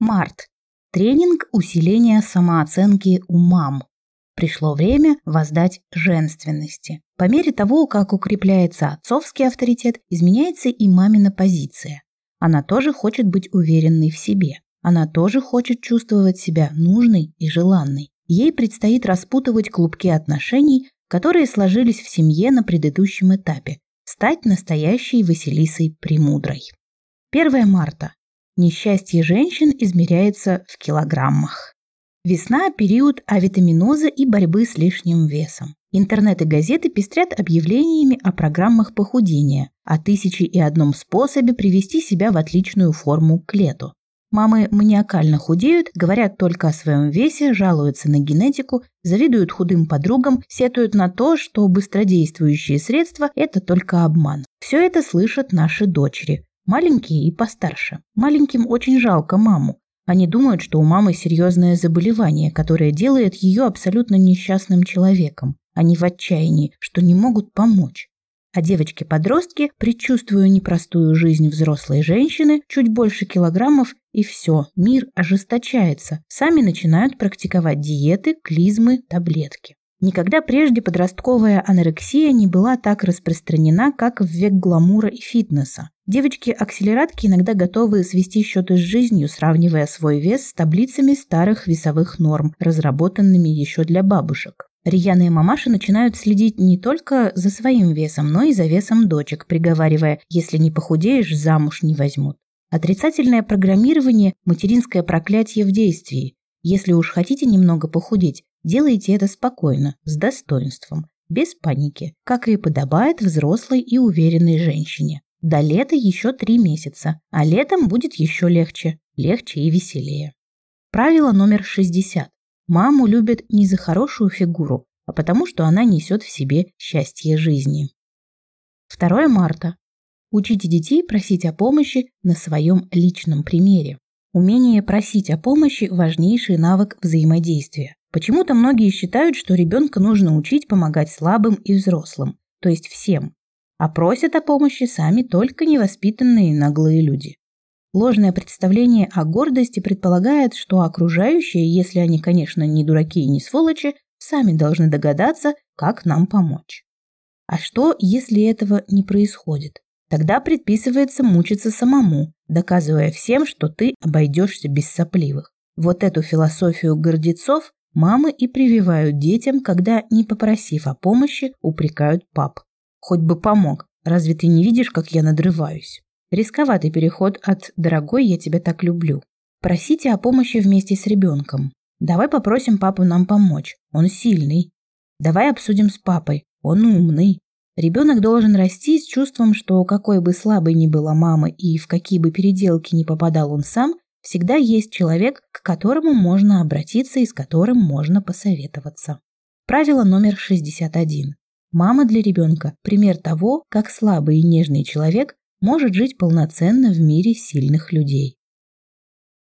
Март. Тренинг усиления самооценки у мам. Пришло время воздать женственности. По мере того, как укрепляется отцовский авторитет, изменяется и мамина позиция. Она тоже хочет быть уверенной в себе. Она тоже хочет чувствовать себя нужной и желанной. Ей предстоит распутывать клубки отношений, которые сложились в семье на предыдущем этапе, стать настоящей Василисой Премудрой. 1 марта. Несчастье женщин измеряется в килограммах. Весна – период авитаминоза и борьбы с лишним весом. Интернет и газеты пестрят объявлениями о программах похудения, о тысяче и одном способе привести себя в отличную форму к лету. Мамы маниакально худеют, говорят только о своем весе, жалуются на генетику, завидуют худым подругам, сетуют на то, что быстродействующие средства – это только обман. Все это слышат наши дочери, Маленькие и постарше. Маленьким очень жалко маму. Они думают, что у мамы серьезное заболевание, которое делает ее абсолютно несчастным человеком. Они в отчаянии, что не могут помочь. А девочки-подростки, предчувствуя непростую жизнь взрослой женщины, чуть больше килограммов, и все, мир ожесточается. Сами начинают практиковать диеты, клизмы, таблетки. Никогда прежде подростковая анорексия не была так распространена, как в век гламура и фитнеса. Девочки-акселератки иногда готовы свести счеты с жизнью, сравнивая свой вес с таблицами старых весовых норм, разработанными еще для бабушек. Рьяные мамаши начинают следить не только за своим весом, но и за весом дочек, приговаривая «если не похудеешь, замуж не возьмут». Отрицательное программирование – материнское проклятие в действии. Если уж хотите немного похудеть, Делайте это спокойно, с достоинством, без паники, как и подобает взрослой и уверенной женщине. До лета еще три месяца, а летом будет еще легче, легче и веселее. Правило номер 60. Маму любят не за хорошую фигуру, а потому что она несет в себе счастье жизни. 2 марта. Учите детей просить о помощи на своем личном примере. Умение просить о помощи – важнейший навык взаимодействия. Почему-то многие считают, что ребенка нужно учить помогать слабым и взрослым, то есть всем, а просят о помощи сами только невоспитанные наглые люди. Ложное представление о гордости предполагает, что окружающие, если они, конечно, не дураки и не сволочи, сами должны догадаться, как нам помочь. А что, если этого не происходит? Тогда предписывается мучиться самому, доказывая всем, что ты обойдешься без сопливых. Вот эту философию гордецов Мамы и прививают детям, когда, не попросив о помощи, упрекают пап. Хоть бы помог, разве ты не видишь, как я надрываюсь? Рисковатый переход от «дорогой, я тебя так люблю». Просите о помощи вместе с ребенком. Давай попросим папу нам помочь, он сильный. Давай обсудим с папой, он умный. Ребенок должен расти с чувством, что какой бы слабой ни была мама и в какие бы переделки ни попадал он сам, Всегда есть человек, к которому можно обратиться и с которым можно посоветоваться. Правило номер 61. Мама для ребенка – пример того, как слабый и нежный человек может жить полноценно в мире сильных людей.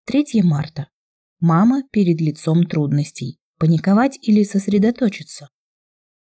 3 марта. Мама перед лицом трудностей. Паниковать или сосредоточиться?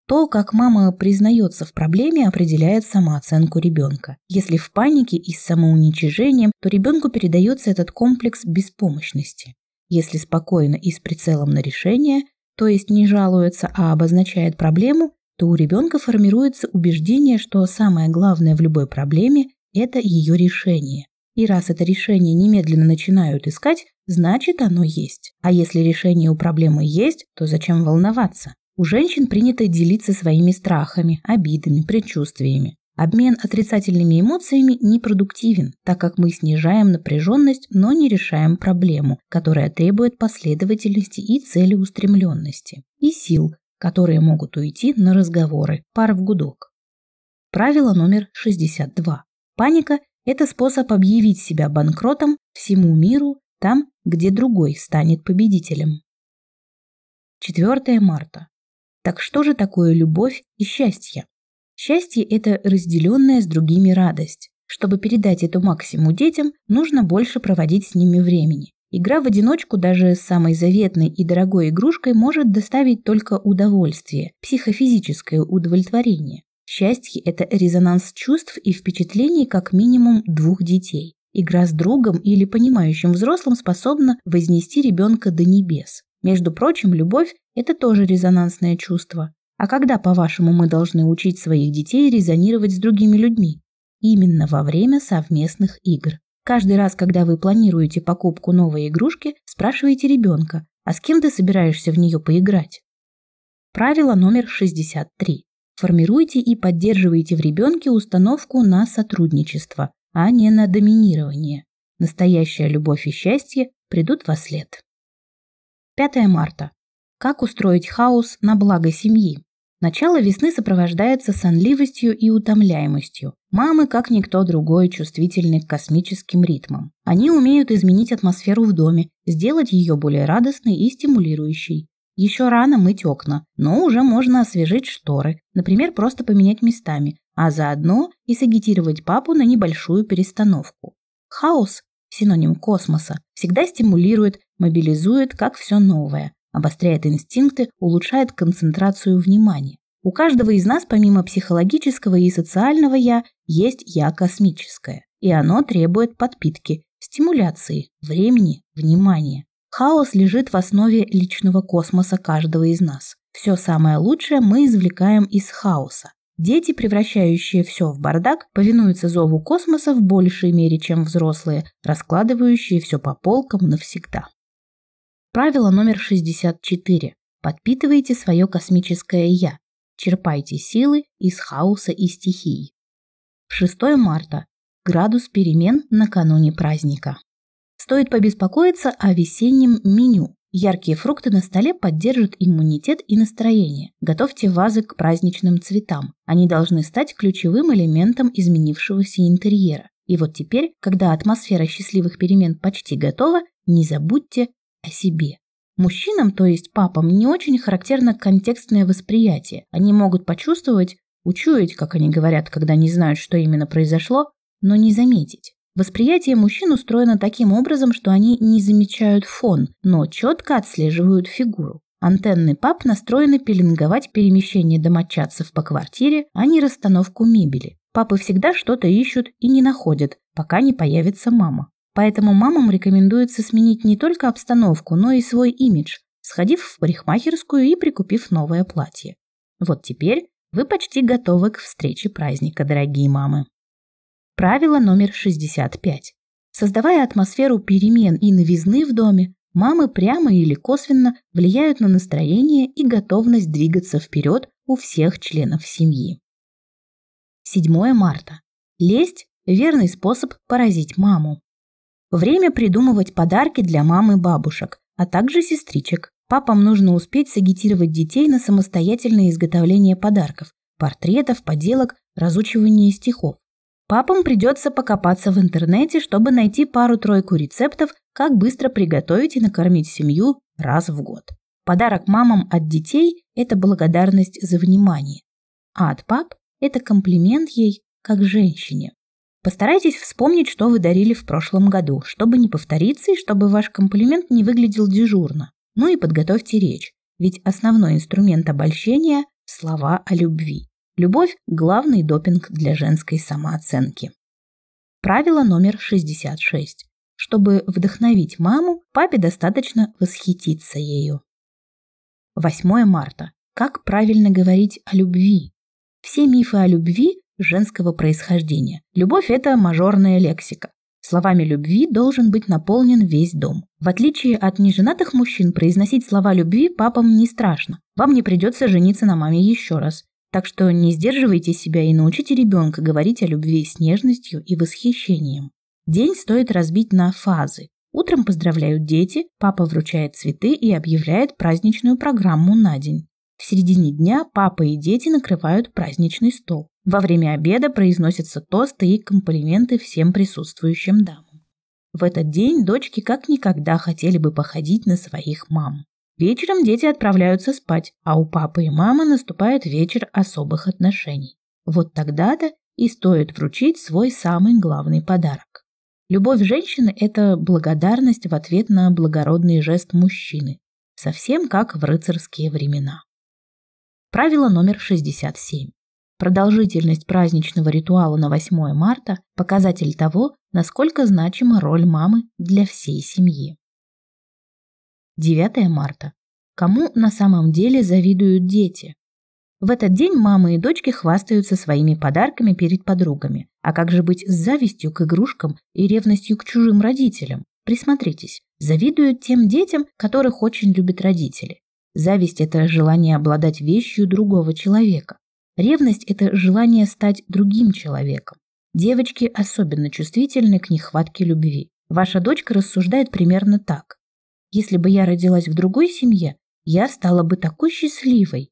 То, как мама признается в проблеме, определяет самооценку ребенка. Если в панике и с самоуничижением, то ребенку передается этот комплекс беспомощности. Если спокойно и с прицелом на решение, то есть не жалуется, а обозначает проблему, то у ребенка формируется убеждение, что самое главное в любой проблеме – это ее решение. И раз это решение немедленно начинают искать, значит оно есть. А если решение у проблемы есть, то зачем волноваться? У женщин принято делиться своими страхами, обидами, предчувствиями. Обмен отрицательными эмоциями непродуктивен, так как мы снижаем напряженность, но не решаем проблему, которая требует последовательности и целеустремленности, и сил, которые могут уйти на разговоры, пар в гудок. Правило номер 62. Паника – это способ объявить себя банкротом всему миру там, где другой станет победителем. 4 марта. Так что же такое любовь и счастье? Счастье – это разделенная с другими радость. Чтобы передать эту максиму детям, нужно больше проводить с ними времени. Игра в одиночку даже с самой заветной и дорогой игрушкой может доставить только удовольствие, психофизическое удовлетворение. Счастье – это резонанс чувств и впечатлений как минимум двух детей. Игра с другом или понимающим взрослым способна вознести ребенка до небес. Между прочим, любовь – это тоже резонансное чувство. А когда, по-вашему, мы должны учить своих детей резонировать с другими людьми? Именно во время совместных игр. Каждый раз, когда вы планируете покупку новой игрушки, спрашивайте ребенка, а с кем ты собираешься в нее поиграть? Правило номер 63. Формируйте и поддерживайте в ребенке установку на сотрудничество, а не на доминирование. Настоящая любовь и счастье придут во след. 5 марта. Как устроить хаос на благо семьи? Начало весны сопровождается сонливостью и утомляемостью. Мамы, как никто другой, чувствительны к космическим ритмам. Они умеют изменить атмосферу в доме, сделать ее более радостной и стимулирующей. Еще рано мыть окна, но уже можно освежить шторы, например, просто поменять местами, а заодно и сагитировать папу на небольшую перестановку. Хаос, синоним космоса, всегда стимулирует, мобилизует как все новое, обостряет инстинкты, улучшает концентрацию внимания. У каждого из нас, помимо психологического и социального «я», есть «я» космическое, и оно требует подпитки, стимуляции, времени, внимания. Хаос лежит в основе личного космоса каждого из нас. Все самое лучшее мы извлекаем из хаоса. Дети, превращающие все в бардак, повинуются зову космоса в большей мере, чем взрослые, раскладывающие все по полкам навсегда. Правило номер 64. Подпитывайте свое космическое «я». Черпайте силы из хаоса и стихий. 6 марта. Градус перемен накануне праздника. Стоит побеспокоиться о весеннем меню. Яркие фрукты на столе поддержат иммунитет и настроение. Готовьте вазы к праздничным цветам. Они должны стать ключевым элементом изменившегося интерьера. И вот теперь, когда атмосфера счастливых перемен почти готова, не забудьте о себе. Мужчинам, то есть папам, не очень характерно контекстное восприятие. Они могут почувствовать, учуять, как они говорят, когда не знают, что именно произошло, но не заметить. Восприятие мужчин устроено таким образом, что они не замечают фон, но четко отслеживают фигуру. Антенны пап настроены пеленговать перемещение домочадцев по квартире, а не расстановку мебели. Папы всегда что-то ищут и не находят, пока не появится мама. Поэтому мамам рекомендуется сменить не только обстановку, но и свой имидж, сходив в парикмахерскую и прикупив новое платье. Вот теперь вы почти готовы к встрече праздника, дорогие мамы. Правило номер 65. Создавая атмосферу перемен и новизны в доме, мамы прямо или косвенно влияют на настроение и готовность двигаться вперед у всех членов семьи. 7 марта. Лесть – верный способ поразить маму. Время придумывать подарки для мамы и бабушек, а также сестричек. Папам нужно успеть сагитировать детей на самостоятельное изготовление подарков, портретов, поделок, разучивание стихов. Папам придется покопаться в интернете, чтобы найти пару-тройку рецептов, как быстро приготовить и накормить семью раз в год. Подарок мамам от детей – это благодарность за внимание, а от пап – это комплимент ей как женщине. Постарайтесь вспомнить, что вы дарили в прошлом году, чтобы не повториться и чтобы ваш комплимент не выглядел дежурно. Ну и подготовьте речь, ведь основной инструмент обольщения – слова о любви. Любовь – главный допинг для женской самооценки. Правило номер 66. Чтобы вдохновить маму, папе достаточно восхититься ею. 8 марта. Как правильно говорить о любви? Все мифы о любви женского происхождения. Любовь – это мажорная лексика. Словами любви должен быть наполнен весь дом. В отличие от неженатых мужчин, произносить слова любви папам не страшно. Вам не придется жениться на маме еще раз. Так что не сдерживайте себя и научите ребенка говорить о любви с нежностью и восхищением. День стоит разбить на фазы. Утром поздравляют дети, папа вручает цветы и объявляет праздничную программу на день. В середине дня папа и дети накрывают праздничный стол. Во время обеда произносятся тосты и комплименты всем присутствующим дамам. В этот день дочки как никогда хотели бы походить на своих мам. Вечером дети отправляются спать, а у папы и мамы наступает вечер особых отношений. Вот тогда-то и стоит вручить свой самый главный подарок. Любовь женщины – это благодарность в ответ на благородный жест мужчины, совсем как в рыцарские времена. Правило номер 67. Продолжительность праздничного ритуала на 8 марта – показатель того, насколько значима роль мамы для всей семьи. 9 марта. Кому на самом деле завидуют дети? В этот день мамы и дочки хвастаются своими подарками перед подругами. А как же быть с завистью к игрушкам и ревностью к чужим родителям? Присмотритесь, завидуют тем детям, которых очень любят родители. Зависть – это желание обладать вещью другого человека. Ревность – это желание стать другим человеком. Девочки особенно чувствительны к нехватке любви. Ваша дочка рассуждает примерно так. Если бы я родилась в другой семье, я стала бы такой счастливой.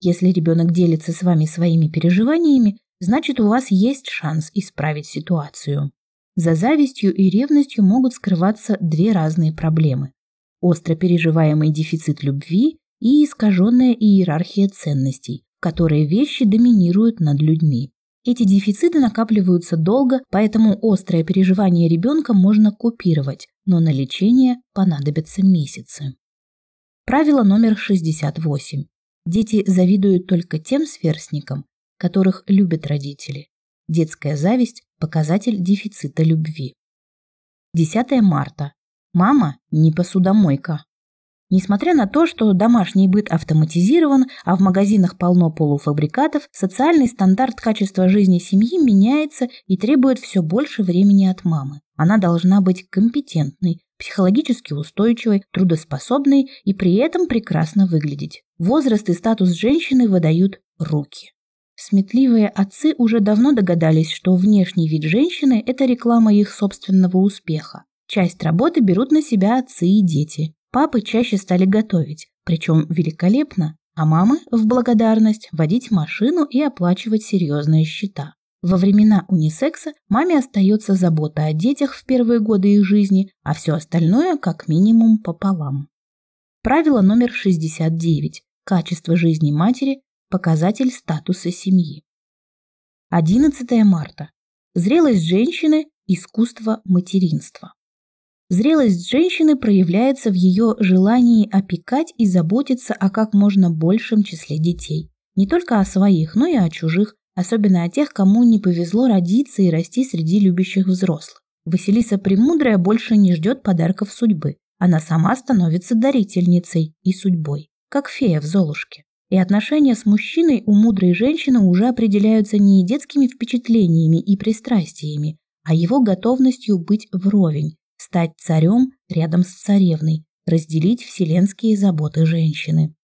Если ребенок делится с вами своими переживаниями, значит у вас есть шанс исправить ситуацию. За завистью и ревностью могут скрываться две разные проблемы. Остро переживаемый дефицит любви и искаженная иерархия ценностей, которой вещи доминируют над людьми. Эти дефициты накапливаются долго, поэтому острое переживание ребенка можно купировать, но на лечение понадобятся месяцы. Правило номер 68. Дети завидуют только тем сверстникам, которых любят родители. Детская зависть – показатель дефицита любви. 10 марта. Мама не посудомойка. Несмотря на то, что домашний быт автоматизирован, а в магазинах полно полуфабрикатов, социальный стандарт качества жизни семьи меняется и требует все больше времени от мамы. Она должна быть компетентной, психологически устойчивой, трудоспособной и при этом прекрасно выглядеть. Возраст и статус женщины выдают руки. Сметливые отцы уже давно догадались, что внешний вид женщины – это реклама их собственного успеха. Часть работы берут на себя отцы и дети. Папы чаще стали готовить, причем великолепно, а мамы в благодарность водить машину и оплачивать серьезные счета. Во времена унисекса маме остается забота о детях в первые годы их жизни, а все остальное как минимум пополам. Правило номер 69. Качество жизни матери – показатель статуса семьи. 11 марта. Зрелость женщины – искусство материнства. Зрелость женщины проявляется в ее желании опекать и заботиться о как можно большем числе детей. Не только о своих, но и о чужих, особенно о тех, кому не повезло родиться и расти среди любящих взрослых. Василиса Премудрая больше не ждет подарков судьбы. Она сама становится дарительницей и судьбой, как фея в Золушке. И отношения с мужчиной у мудрой женщины уже определяются не детскими впечатлениями и пристрастиями, а его готовностью быть вровень, стать царем рядом с царевной, разделить вселенские заботы женщины.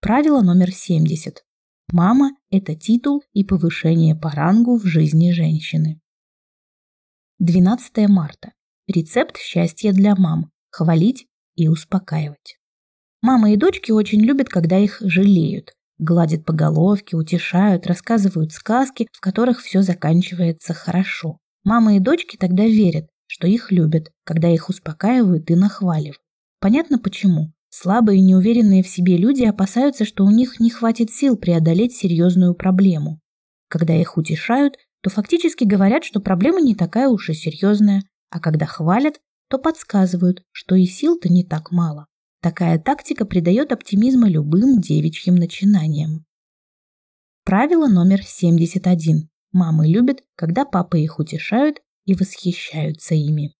Правило номер 70. Мама – это титул и повышение по рангу в жизни женщины. 12 марта. Рецепт счастья для мам. Хвалить и успокаивать. Мама и дочки очень любят, когда их жалеют. Гладят по головке, утешают, рассказывают сказки, в которых все заканчивается хорошо. Мама и дочки тогда верят, что их любят, когда их успокаивают и нахваливают. Понятно почему. Слабые и неуверенные в себе люди опасаются, что у них не хватит сил преодолеть серьезную проблему. Когда их утешают, то фактически говорят, что проблема не такая уж и серьезная, а когда хвалят, то подсказывают, что и сил-то не так мало. Такая тактика придает оптимизма любым девичьим начинаниям. Правило номер 71. Мамы любят, когда папы их утешают и восхищаются ими.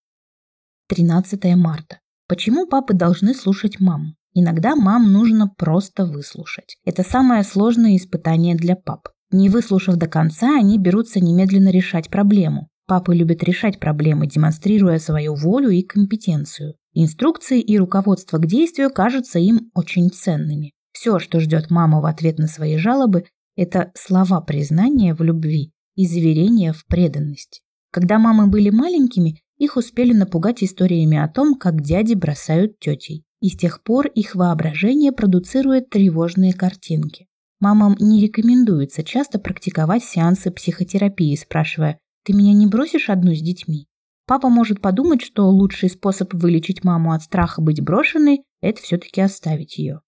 13 марта. Почему папы должны слушать мам? Иногда мам нужно просто выслушать. Это самое сложное испытание для пап. Не выслушав до конца, они берутся немедленно решать проблему. Папы любят решать проблемы, демонстрируя свою волю и компетенцию. Инструкции и руководство к действию кажутся им очень ценными. Все, что ждет мама в ответ на свои жалобы, это слова признания в любви и заверения в преданности. Когда мамы были маленькими, их успели напугать историями о том, как дяди бросают тетей. И с тех пор их воображение продуцирует тревожные картинки. Мамам не рекомендуется часто практиковать сеансы психотерапии, спрашивая «Ты меня не бросишь одну с детьми?» Папа может подумать, что лучший способ вылечить маму от страха быть брошенной – это все-таки оставить ее.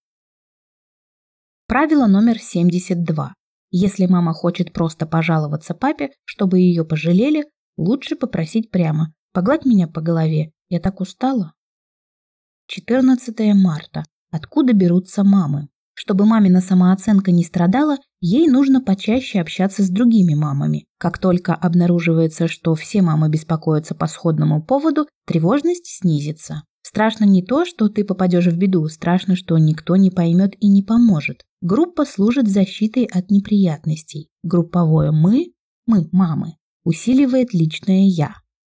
Правило номер 72. Если мама хочет просто пожаловаться папе, чтобы ее пожалели, лучше попросить прямо Погладь меня по голове, я так устала. 14 марта. Откуда берутся мамы? Чтобы мамина самооценка не страдала, Ей нужно почаще общаться с другими мамами. Как только обнаруживается, что все мамы беспокоятся по сходному поводу, тревожность снизится. Страшно не то, что ты попадешь в беду, страшно, что никто не поймет и не поможет. Группа служит защитой от неприятностей. Групповое «мы» – мы, мамы, усиливает личное «я».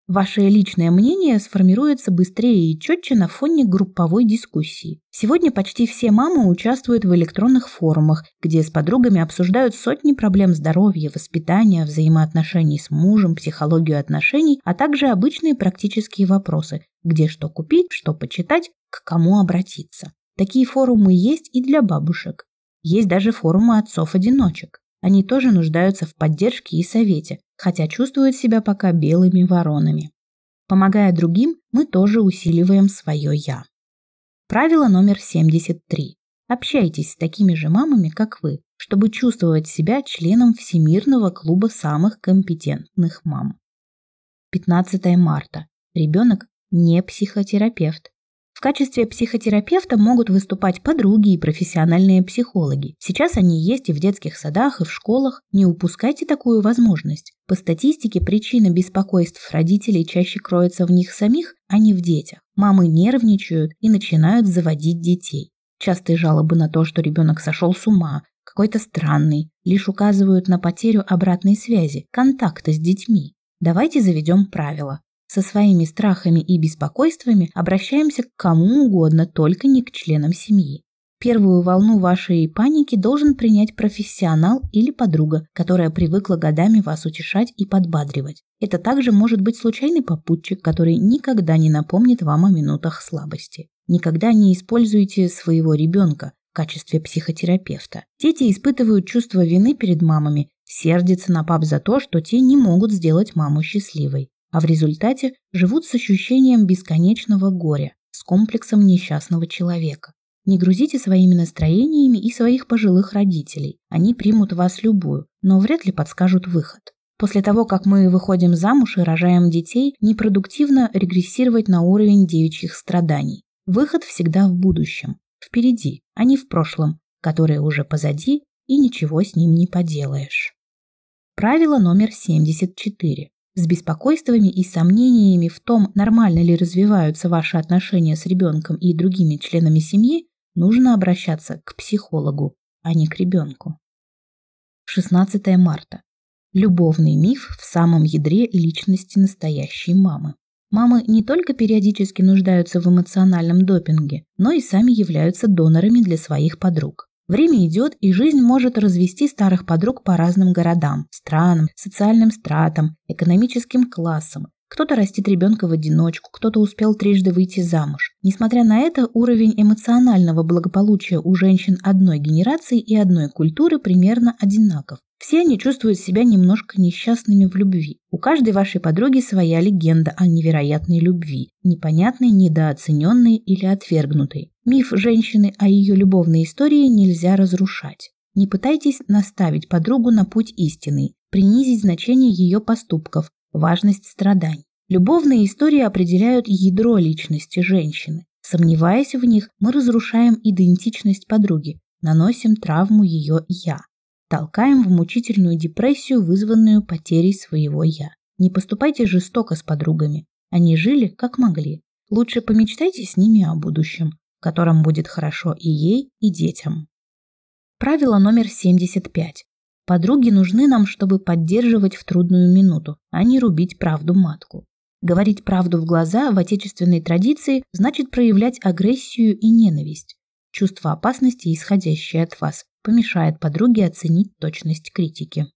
Ваше личное мнение сформируется быстрее и четче на фоне групповой дискуссии. Сегодня почти все мамы участвуют в электронных форумах, где с подругами обсуждают сотни проблем здоровья, воспитания, взаимоотношений с мужем, психологию отношений, а также обычные практические вопросы, где что купить, что почитать, к кому обратиться. Такие форумы есть и для бабушек. Есть даже форумы отцов-одиночек. Они тоже нуждаются в поддержке и совете, хотя чувствуют себя пока белыми воронами. Помогая другим, мы тоже усиливаем свое «я». Правило номер 73. Общайтесь с такими же мамами, как вы, чтобы чувствовать себя членом Всемирного клуба самых компетентных мам. 15 марта. Ребенок не психотерапевт. Качестве психотерапевта могут выступать подруги и профессиональные психологи. Сейчас они есть и в детских садах, и в школах. Не упускайте такую возможность. По статистике, причина беспокойств родителей чаще кроется в них самих, а не в детях. Мамы нервничают и начинают заводить детей. Частые жалобы на то, что ребенок сошел с ума, какой-то странный, лишь указывают на потерю обратной связи, контакта с детьми. Давайте заведем правило. Со своими страхами и беспокойствами обращаемся к кому угодно, только не к членам семьи. Первую волну вашей паники должен принять профессионал или подруга, которая привыкла годами вас утешать и подбадривать. Это также может быть случайный попутчик, который никогда не напомнит вам о минутах слабости. Никогда не используйте своего ребенка в качестве психотерапевта. Дети испытывают чувство вины перед мамами, сердятся на пап за то, что те не могут сделать маму счастливой а в результате живут с ощущением бесконечного горя, с комплексом несчастного человека. Не грузите своими настроениями и своих пожилых родителей. Они примут вас любую, но вряд ли подскажут выход. После того, как мы выходим замуж и рожаем детей, непродуктивно регрессировать на уровень девичьих страданий. Выход всегда в будущем, впереди, а не в прошлом, которое уже позади и ничего с ним не поделаешь. Правило номер 74. С беспокойствами и сомнениями в том, нормально ли развиваются ваши отношения с ребенком и другими членами семьи, нужно обращаться к психологу, а не к ребенку. 16 марта. Любовный миф в самом ядре личности настоящей мамы. Мамы не только периодически нуждаются в эмоциональном допинге, но и сами являются донорами для своих подруг. Время идет, и жизнь может развести старых подруг по разным городам, странам, социальным стратам, экономическим классам. Кто-то растит ребенка в одиночку, кто-то успел трижды выйти замуж. Несмотря на это, уровень эмоционального благополучия у женщин одной генерации и одной культуры примерно одинаков. Все они чувствуют себя немножко несчастными в любви. У каждой вашей подруги своя легенда о невероятной любви, непонятной, недооцененной или отвергнутой. Миф женщины о ее любовной истории нельзя разрушать. Не пытайтесь наставить подругу на путь истины, принизить значение ее поступков, важность страданий. Любовные истории определяют ядро личности женщины. Сомневаясь в них, мы разрушаем идентичность подруги, наносим травму ее «я» толкаем в мучительную депрессию, вызванную потерей своего «я». Не поступайте жестоко с подругами. Они жили, как могли. Лучше помечтайте с ними о будущем, в котором будет хорошо и ей, и детям. Правило номер 75. Подруги нужны нам, чтобы поддерживать в трудную минуту, а не рубить правду матку. Говорить правду в глаза в отечественной традиции значит проявлять агрессию и ненависть, чувство опасности, исходящее от вас, помешает подруге оценить точность критики.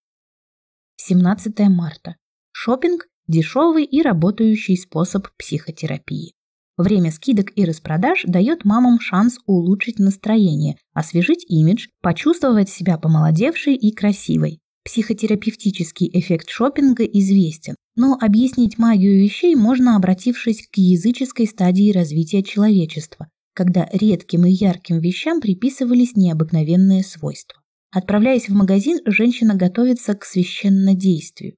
17 марта. Шопинг – дешевый и работающий способ психотерапии. Время скидок и распродаж дает мамам шанс улучшить настроение, освежить имидж, почувствовать себя помолодевшей и красивой. Психотерапевтический эффект шопинга известен, но объяснить магию вещей можно, обратившись к языческой стадии развития человечества, когда редким и ярким вещам приписывались необыкновенные свойства. Отправляясь в магазин, женщина готовится к священнодействию.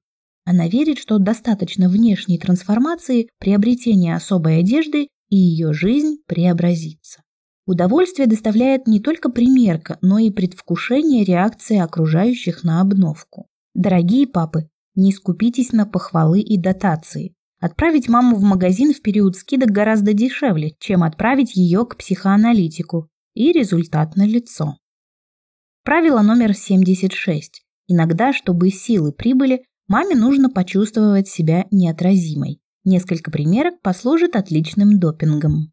Она верит, что достаточно внешней трансформации, приобретения особой одежды, и ее жизнь преобразится. Удовольствие доставляет не только примерка, но и предвкушение реакции окружающих на обновку. Дорогие папы, не скупитесь на похвалы и дотации. Отправить маму в магазин в период скидок гораздо дешевле, чем отправить ее к психоаналитику. И результат налицо. Правило номер 76. Иногда, чтобы силы прибыли, маме нужно почувствовать себя неотразимой. Несколько примерок послужит отличным допингом.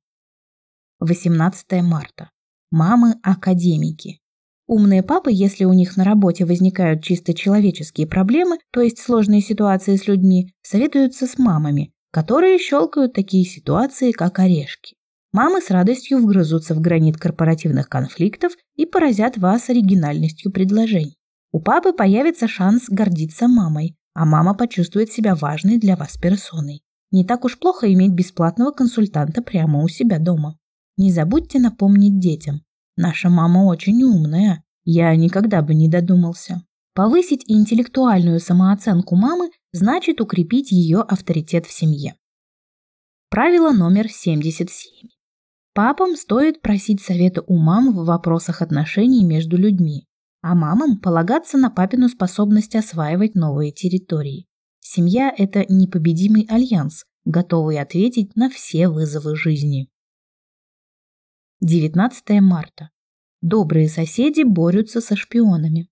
18 марта. Мамы-академики. Умные папы, если у них на работе возникают чисто человеческие проблемы, то есть сложные ситуации с людьми, советуются с мамами, которые щелкают такие ситуации, как орешки. Мамы с радостью вгрызутся в гранит корпоративных конфликтов и поразят вас оригинальностью предложений. У папы появится шанс гордиться мамой, а мама почувствует себя важной для вас персоной. Не так уж плохо иметь бесплатного консультанта прямо у себя дома. Не забудьте напомнить детям. Наша мама очень умная. Я никогда бы не додумался. Повысить интеллектуальную самооценку мамы значит укрепить ее авторитет в семье. Правило номер 77. Папам стоит просить совета у мам в вопросах отношений между людьми, а мамам полагаться на папину способность осваивать новые территории. Семья – это непобедимый альянс, готовый ответить на все вызовы жизни. 19 марта. Добрые соседи борются со шпионами.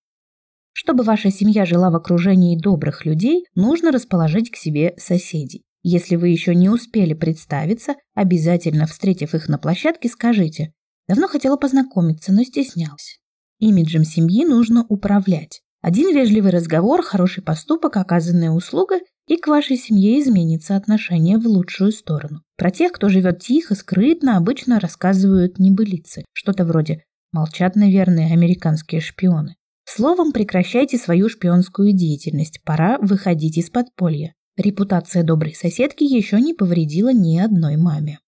Чтобы ваша семья жила в окружении добрых людей, нужно расположить к себе соседей. Если вы еще не успели представиться, обязательно встретив их на площадке, скажите «Давно хотела познакомиться, но стеснялась». Имиджем семьи нужно управлять. Один вежливый разговор, хороший поступок, оказанная услуга и к вашей семье изменится отношение в лучшую сторону. Про тех, кто живет тихо, скрытно, обычно рассказывают небылицы. Что-то вроде «молчат, наверное, американские шпионы». Словом, прекращайте свою шпионскую деятельность, пора выходить из подполья. Репутация доброй соседки еще не повредила ни одной маме.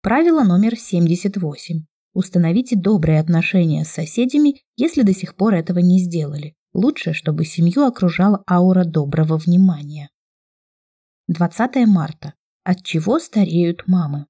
Правило номер 78. Установите добрые отношения с соседями, если до сих пор этого не сделали. Лучше, чтобы семью окружала аура доброго внимания. 20 марта. От чего стареют мамы?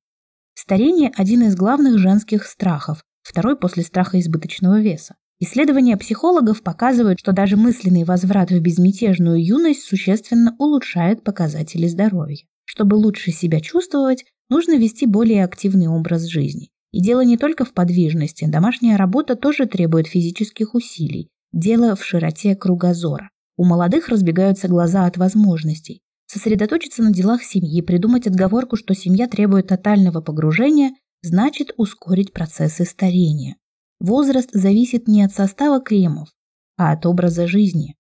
Старение – один из главных женских страхов, второй после страха избыточного веса. Исследования психологов показывают, что даже мысленный возврат в безмятежную юность существенно улучшает показатели здоровья. Чтобы лучше себя чувствовать, нужно вести более активный образ жизни. И дело не только в подвижности, домашняя работа тоже требует физических усилий, Дело в широте кругозора. У молодых разбегаются глаза от возможностей. Сосредоточиться на делах семьи, придумать отговорку, что семья требует тотального погружения, значит ускорить процессы старения. Возраст зависит не от состава кремов, а от образа жизни.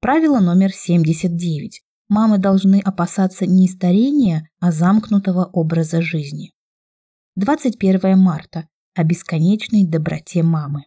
Правило номер 79. Мамы должны опасаться не старения, а замкнутого образа жизни. 21 марта. О бесконечной доброте мамы.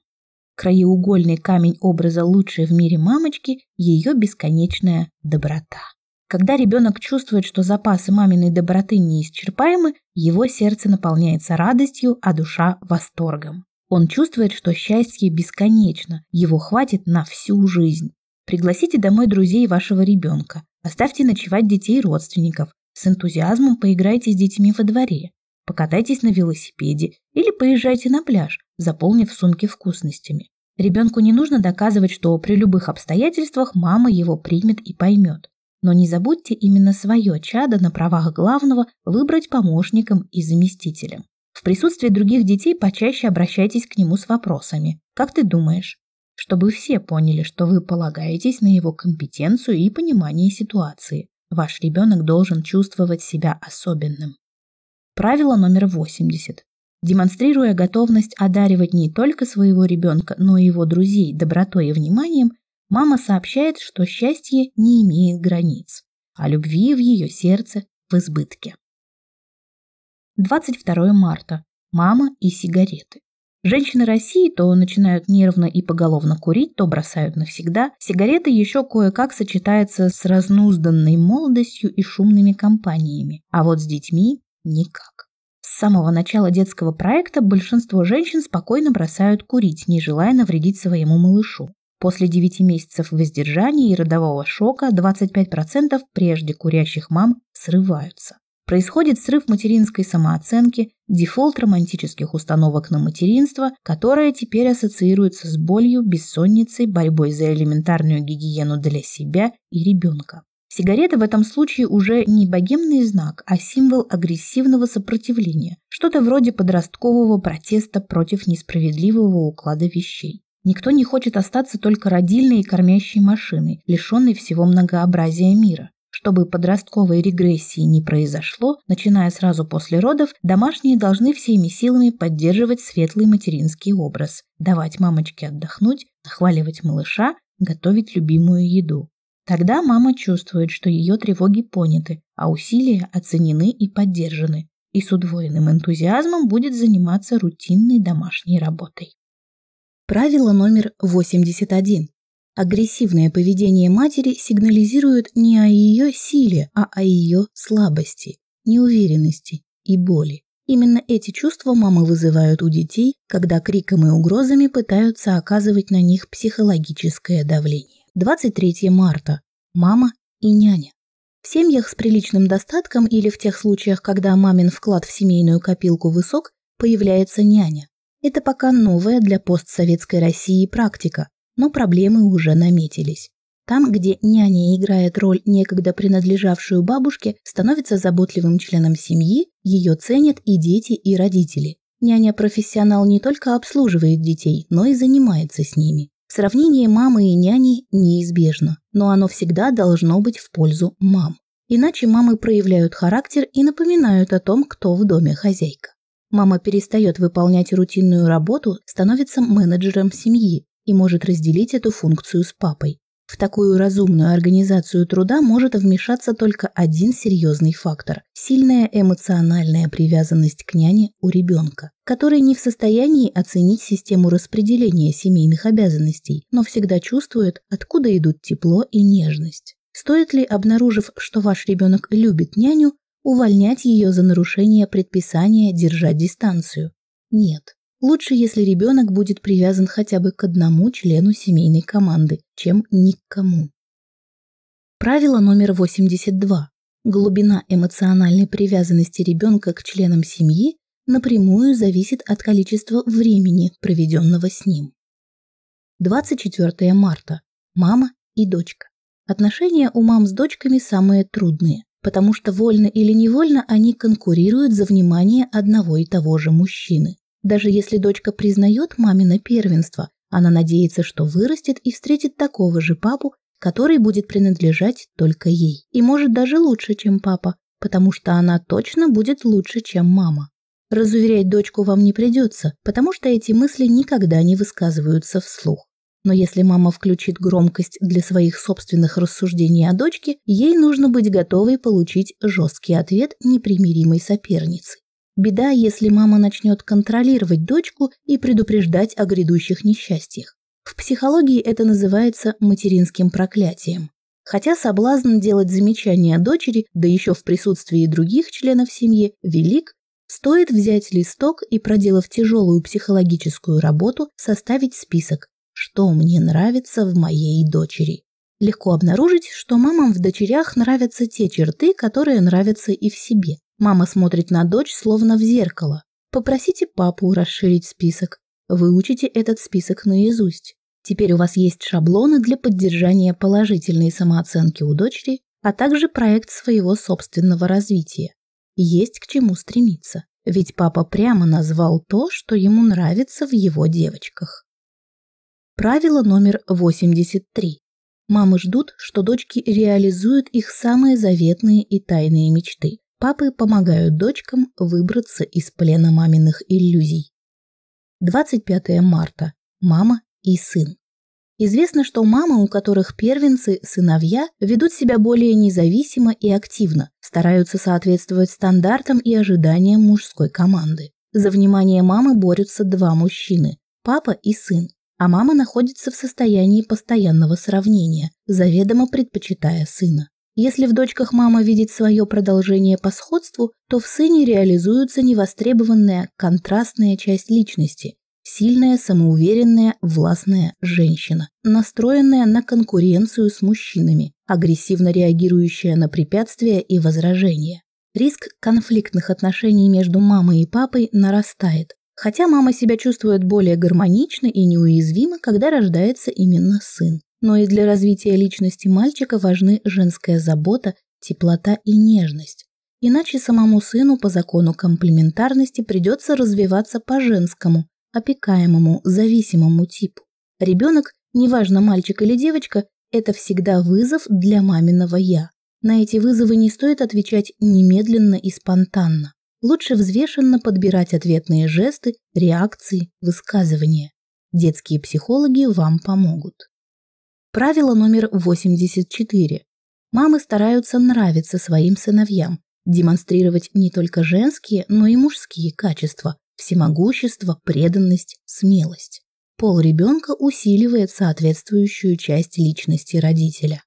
Краеугольный камень образа лучшей в мире мамочки – ее бесконечная доброта. Когда ребенок чувствует, что запасы маминой доброты неисчерпаемы, его сердце наполняется радостью, а душа – восторгом. Он чувствует, что счастье бесконечно, его хватит на всю жизнь. Пригласите домой друзей вашего ребенка, оставьте ночевать детей родственников, с энтузиазмом поиграйте с детьми во дворе, покатайтесь на велосипеде или поезжайте на пляж, заполнив сумки вкусностями. Ребенку не нужно доказывать, что при любых обстоятельствах мама его примет и поймет. Но не забудьте именно свое чадо на правах главного выбрать помощником и заместителем. В присутствии других детей почаще обращайтесь к нему с вопросами. Как ты думаешь? Чтобы все поняли, что вы полагаетесь на его компетенцию и понимание ситуации. Ваш ребенок должен чувствовать себя особенным. Правило номер 80. Демонстрируя готовность одаривать не только своего ребенка, но и его друзей добротой и вниманием, мама сообщает, что счастье не имеет границ, а любви в ее сердце в избытке. 22 марта. Мама и сигареты. Женщины России то начинают нервно и поголовно курить, то бросают навсегда. Сигареты еще кое-как сочетаются с разнузданной молодостью и шумными компаниями, а вот с детьми никак. С самого начала детского проекта большинство женщин спокойно бросают курить, не желая навредить своему малышу. После 9 месяцев воздержания и родового шока 25% прежде курящих мам срываются. Происходит срыв материнской самооценки, дефолт романтических установок на материнство, которое теперь ассоциируется с болью, бессонницей, борьбой за элементарную гигиену для себя и ребенка. Сигарета в этом случае уже не богемный знак, а символ агрессивного сопротивления, что-то вроде подросткового протеста против несправедливого уклада вещей. Никто не хочет остаться только родильной и кормящей машиной, лишенной всего многообразия мира. Чтобы подростковой регрессии не произошло, начиная сразу после родов, домашние должны всеми силами поддерживать светлый материнский образ, давать мамочке отдохнуть, нахваливать малыша, готовить любимую еду. Тогда мама чувствует, что ее тревоги поняты, а усилия оценены и поддержаны, и с удвоенным энтузиазмом будет заниматься рутинной домашней работой. Правило номер 81. Агрессивное поведение матери сигнализирует не о ее силе, а о ее слабости, неуверенности и боли. Именно эти чувства мамы вызывают у детей, когда криком и угрозами пытаются оказывать на них психологическое давление. 23 марта. Мама и няня. В семьях с приличным достатком или в тех случаях, когда мамин вклад в семейную копилку высок, появляется няня. Это пока новая для постсоветской России практика, но проблемы уже наметились. Там, где няня играет роль некогда принадлежавшую бабушке, становится заботливым членом семьи, ее ценят и дети, и родители. Няня-профессионал не только обслуживает детей, но и занимается с ними. Сравнение мамы и няни неизбежно, но оно всегда должно быть в пользу мам. Иначе мамы проявляют характер и напоминают о том, кто в доме хозяйка. Мама перестает выполнять рутинную работу, становится менеджером семьи и может разделить эту функцию с папой. В такую разумную организацию труда может вмешаться только один серьезный фактор – сильная эмоциональная привязанность к няне у ребенка, который не в состоянии оценить систему распределения семейных обязанностей, но всегда чувствует, откуда идут тепло и нежность. Стоит ли, обнаружив, что ваш ребенок любит няню, увольнять ее за нарушение предписания держать дистанцию? Нет. Лучше, если ребенок будет привязан хотя бы к одному члену семейной команды, чем ни к кому. Правило номер 82. Глубина эмоциональной привязанности ребенка к членам семьи напрямую зависит от количества времени, проведенного с ним. 24 марта. Мама и дочка. Отношения у мам с дочками самые трудные, потому что вольно или невольно они конкурируют за внимание одного и того же мужчины. Даже если дочка признает мамино первенство, она надеется, что вырастет и встретит такого же папу, который будет принадлежать только ей. И может даже лучше, чем папа, потому что она точно будет лучше, чем мама. Разуверять дочку вам не придется, потому что эти мысли никогда не высказываются вслух. Но если мама включит громкость для своих собственных рассуждений о дочке, ей нужно быть готовой получить жесткий ответ непримиримой соперницы. Беда, если мама начнет контролировать дочку и предупреждать о грядущих несчастьях. В психологии это называется материнским проклятием. Хотя соблазн делать замечания дочери, да еще в присутствии других членов семьи, велик, стоит взять листок и, проделав тяжелую психологическую работу, составить список, что мне нравится в моей дочери. Легко обнаружить, что мамам в дочерях нравятся те черты, которые нравятся и в себе. Мама смотрит на дочь словно в зеркало. Попросите папу расширить список. Выучите этот список наизусть. Теперь у вас есть шаблоны для поддержания положительной самооценки у дочери, а также проект своего собственного развития. Есть к чему стремиться, ведь папа прямо назвал то, что ему нравится в его девочках. Правило номер 83. Мамы ждут, что дочки реализуют их самые заветные и тайные мечты. Папы помогают дочкам выбраться из плена маминых иллюзий. 25 марта. Мама и сын. Известно, что мамы, у которых первенцы, сыновья, ведут себя более независимо и активно, стараются соответствовать стандартам и ожиданиям мужской команды. За внимание мамы борются два мужчины – папа и сын, а мама находится в состоянии постоянного сравнения, заведомо предпочитая сына. Если в дочках мама видит свое продолжение по сходству, то в сыне реализуется невостребованная контрастная часть личности, сильная, самоуверенная, властная женщина, настроенная на конкуренцию с мужчинами, агрессивно реагирующая на препятствия и возражения. Риск конфликтных отношений между мамой и папой нарастает, хотя мама себя чувствует более гармонично и неуязвимо, когда рождается именно сын. Но и для развития личности мальчика важны женская забота, теплота и нежность. Иначе самому сыну по закону комплементарности придется развиваться по-женскому, опекаемому, зависимому типу. Ребенок, неважно мальчик или девочка, это всегда вызов для маминого «я». На эти вызовы не стоит отвечать немедленно и спонтанно. Лучше взвешенно подбирать ответные жесты, реакции, высказывания. Детские психологи вам помогут. Правило номер 84. Мамы стараются нравиться своим сыновьям, демонстрировать не только женские, но и мужские качества – всемогущество, преданность, смелость. Пол ребенка усиливает соответствующую часть личности родителя.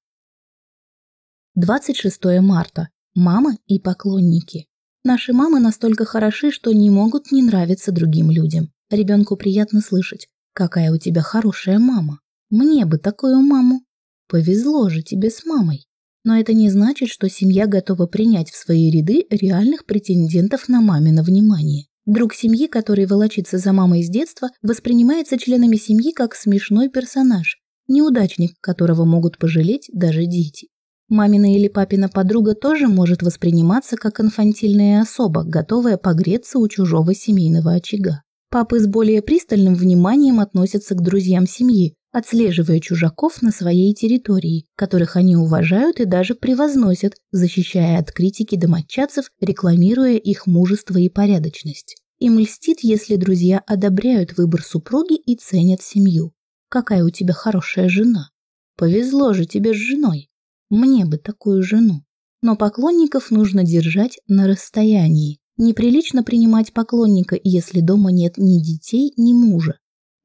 26 марта. Мама и поклонники. Наши мамы настолько хороши, что не могут не нравиться другим людям. Ребенку приятно слышать, какая у тебя хорошая мама. Мне бы такую маму. Повезло же тебе с мамой. Но это не значит, что семья готова принять в свои ряды реальных претендентов на мамино внимание. Друг семьи, который волочится за мамой с детства, воспринимается членами семьи как смешной персонаж, неудачник, которого могут пожалеть даже дети. Мамина или папина подруга тоже может восприниматься как инфантильная особа, готовая погреться у чужого семейного очага. Папы с более пристальным вниманием относятся к друзьям семьи, отслеживая чужаков на своей территории, которых они уважают и даже превозносят, защищая от критики домочадцев, рекламируя их мужество и порядочность. Им льстит, если друзья одобряют выбор супруги и ценят семью. Какая у тебя хорошая жена. Повезло же тебе с женой. Мне бы такую жену. Но поклонников нужно держать на расстоянии. Неприлично принимать поклонника, если дома нет ни детей, ни мужа.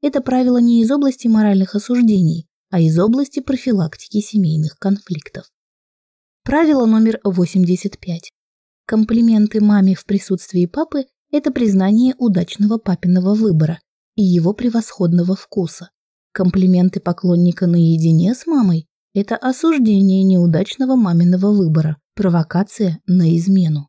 Это правило не из области моральных осуждений, а из области профилактики семейных конфликтов. Правило номер 85. Комплименты маме в присутствии папы – это признание удачного папиного выбора и его превосходного вкуса. Комплименты поклонника наедине с мамой это осуждение неудачного маминого выбора, провокация на измену.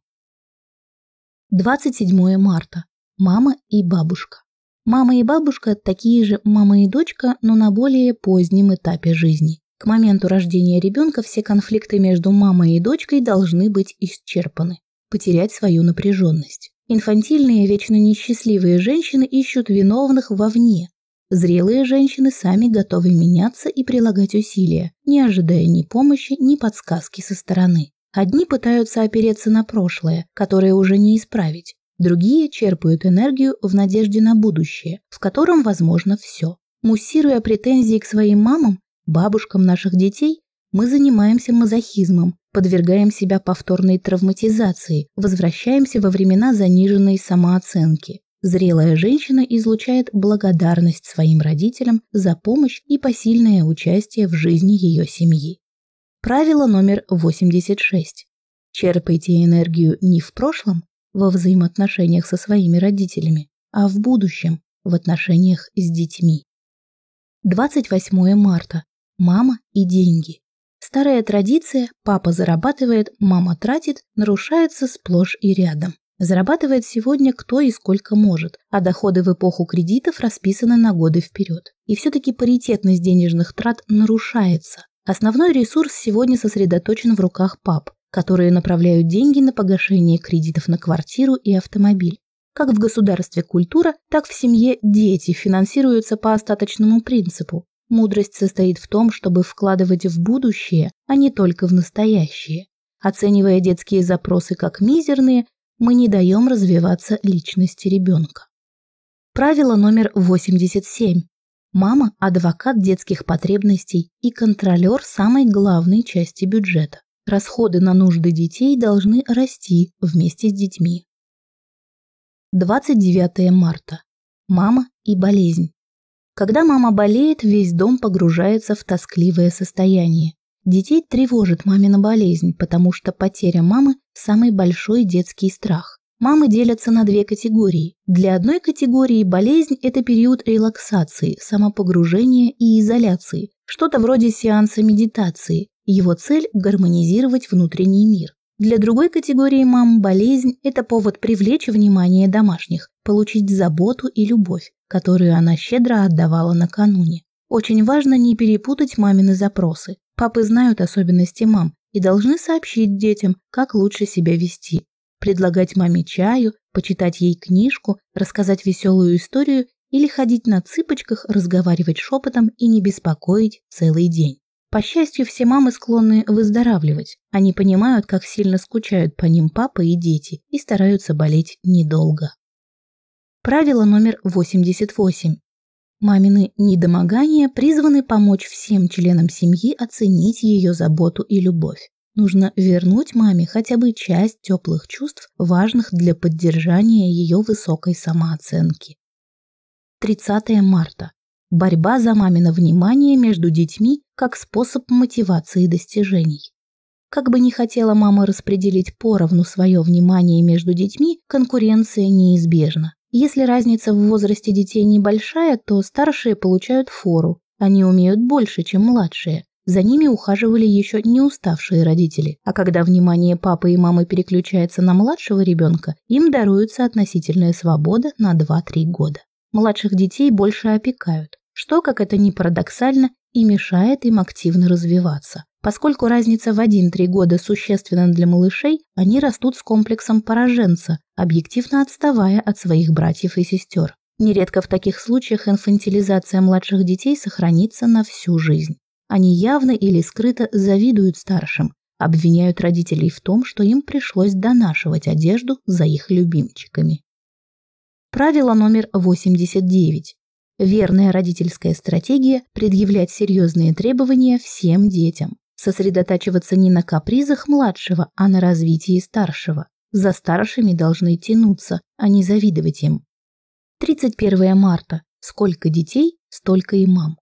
27 марта. Мама и бабушка. Мама и бабушка такие же мама и дочка, но на более позднем этапе жизни. К моменту рождения ребенка все конфликты между мамой и дочкой должны быть исчерпаны, потерять свою напряженность. Инфантильные, вечно несчастливые женщины ищут виновных вовне, Зрелые женщины сами готовы меняться и прилагать усилия, не ожидая ни помощи, ни подсказки со стороны. Одни пытаются опереться на прошлое, которое уже не исправить. Другие черпают энергию в надежде на будущее, в котором возможно все. Муссируя претензии к своим мамам, бабушкам наших детей, мы занимаемся мазохизмом, подвергаем себя повторной травматизации, возвращаемся во времена заниженной самооценки. Зрелая женщина излучает благодарность своим родителям за помощь и посильное участие в жизни ее семьи. Правило номер 86. Черпайте энергию не в прошлом, во взаимоотношениях со своими родителями, а в будущем, в отношениях с детьми. 28 марта. Мама и деньги. Старая традиция «папа зарабатывает, мама тратит» нарушается сплошь и рядом. Зарабатывает сегодня кто и сколько может, а доходы в эпоху кредитов расписаны на годы вперед. И все-таки паритетность денежных трат нарушается. Основной ресурс сегодня сосредоточен в руках пап, которые направляют деньги на погашение кредитов на квартиру и автомобиль. Как в государстве культура, так в семье дети финансируются по остаточному принципу. Мудрость состоит в том, чтобы вкладывать в будущее, а не только в настоящее. Оценивая детские запросы как мизерные, мы не даем развиваться личности ребенка. Правило номер 87. Мама – адвокат детских потребностей и контролер самой главной части бюджета. Расходы на нужды детей должны расти вместе с детьми. 29 марта. Мама и болезнь. Когда мама болеет, весь дом погружается в тоскливое состояние. Детей тревожит мамина болезнь, потому что потеря мамы – самый большой детский страх. Мамы делятся на две категории. Для одной категории болезнь – это период релаксации, самопогружения и изоляции, что-то вроде сеанса медитации. Его цель – гармонизировать внутренний мир. Для другой категории мам болезнь – это повод привлечь внимание домашних, получить заботу и любовь, которую она щедро отдавала накануне. Очень важно не перепутать мамины запросы. Папы знают особенности мам и должны сообщить детям, как лучше себя вести. Предлагать маме чаю, почитать ей книжку, рассказать веселую историю или ходить на цыпочках, разговаривать шепотом и не беспокоить целый день. По счастью, все мамы склонны выздоравливать. Они понимают, как сильно скучают по ним папа и дети и стараются болеть недолго. Правило номер 88. Мамины недомогания призваны помочь всем членам семьи оценить ее заботу и любовь. Нужно вернуть маме хотя бы часть теплых чувств, важных для поддержания ее высокой самооценки. 30 марта. Борьба за мамино внимание между детьми как способ мотивации достижений. Как бы ни хотела мама распределить поровну свое внимание между детьми, конкуренция неизбежна. Если разница в возрасте детей небольшая, то старшие получают фору. Они умеют больше, чем младшие. За ними ухаживали еще не уставшие родители, а когда внимание папы и мамы переключается на младшего ребенка, им даруется относительная свобода на 2-3 года. Младших детей больше опекают что, как это ни парадоксально, и мешает им активно развиваться. Поскольку разница в 1-3 года существенна для малышей, они растут с комплексом пораженца, объективно отставая от своих братьев и сестер. Нередко в таких случаях инфантилизация младших детей сохранится на всю жизнь. Они явно или скрыто завидуют старшим, обвиняют родителей в том, что им пришлось донашивать одежду за их любимчиками. Правило номер 89. Верная родительская стратегия – предъявлять серьезные требования всем детям. Сосредотачиваться не на капризах младшего, а на развитии старшего. За старшими должны тянуться, а не завидовать им. 31 марта. Сколько детей, столько и мам.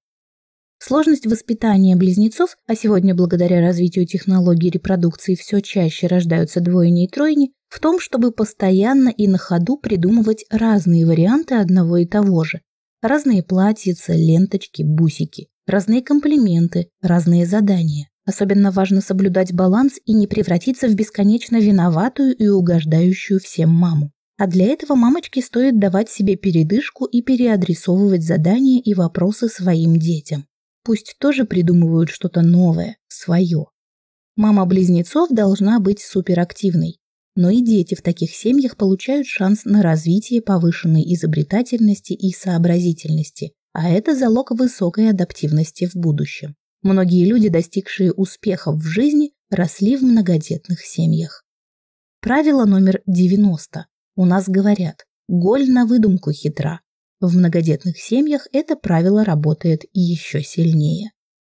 Сложность воспитания близнецов, а сегодня благодаря развитию технологий репродукции все чаще рождаются двойни и тройни, в том, чтобы постоянно и на ходу придумывать разные варианты одного и того же, Разные платьица, ленточки, бусики, разные комплименты, разные задания. Особенно важно соблюдать баланс и не превратиться в бесконечно виноватую и угождающую всем маму. А для этого мамочке стоит давать себе передышку и переадресовывать задания и вопросы своим детям. Пусть тоже придумывают что-то новое, свое. Мама близнецов должна быть суперактивной, но и дети в таких семьях получают шанс на развитие повышенной изобретательности и сообразительности, а это залог высокой адаптивности в будущем. Многие люди, достигшие успехов в жизни, росли в многодетных семьях. Правило номер 90. У нас говорят, голь на выдумку хитра. В многодетных семьях это правило работает еще сильнее.